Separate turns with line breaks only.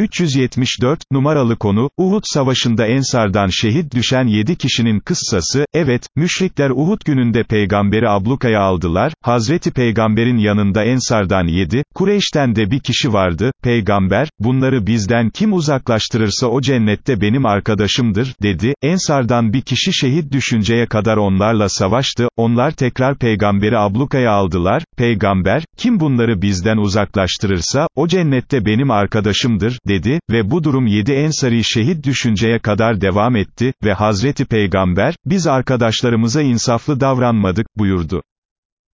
374, numaralı konu, Uhud savaşında Ensardan şehit düşen 7 kişinin kıssası, evet, müşrikler Uhud gününde peygamberi ablukaya aldılar, Hazreti Peygamberin yanında Ensardan 7, Kureyş'ten de bir kişi vardı, peygamber, bunları bizden kim uzaklaştırırsa o cennette benim arkadaşımdır, dedi, Ensardan bir kişi şehit düşünceye kadar onlarla savaştı, onlar tekrar peygamberi ablukaya aldılar, peygamber, kim bunları bizden uzaklaştırırsa, o cennette benim arkadaşımdır, dedi, ve bu durum yedi ensari şehit düşünceye kadar devam etti, ve Hazreti Peygamber, biz arkadaşlarımıza insaflı davranmadık, buyurdu.